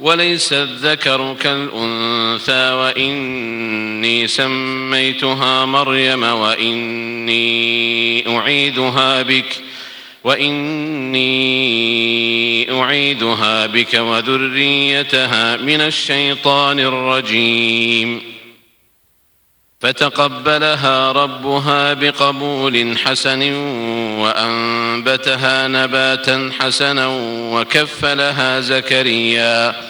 وليس الذكر كالأنثى وإني سميتها مريم وإني أعيدها بك وإني أعيدها بك وذريتها من الشيطان الرجيم. فتقبلها ربها بقبول حسن وأنبتها نباتا حسنا وكفلها زكريا.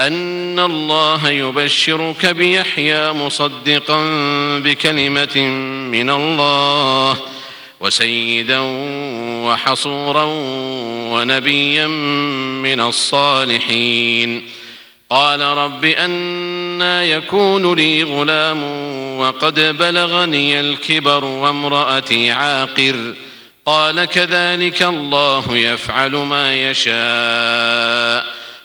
أن الله يبشرك بيحيى مصدقا بكلمة من الله وسيدا وحصورا ونبيا من الصالحين. قال رب أنا يكون لي غلام وقد بلغني الكبر وامرأتي عاقر. قال كذلك الله يفعل ما يشاء.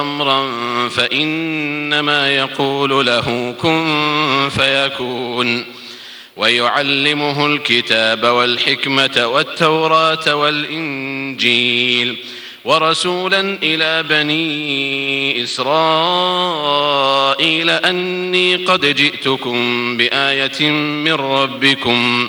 أمرا فإنما يقول له كن فيكون ويعلمه الكتاب والحكمة والتوراة والإنجيل ورسولا إلى بني إسرائيل أني قد جئتكم بآية من ربكم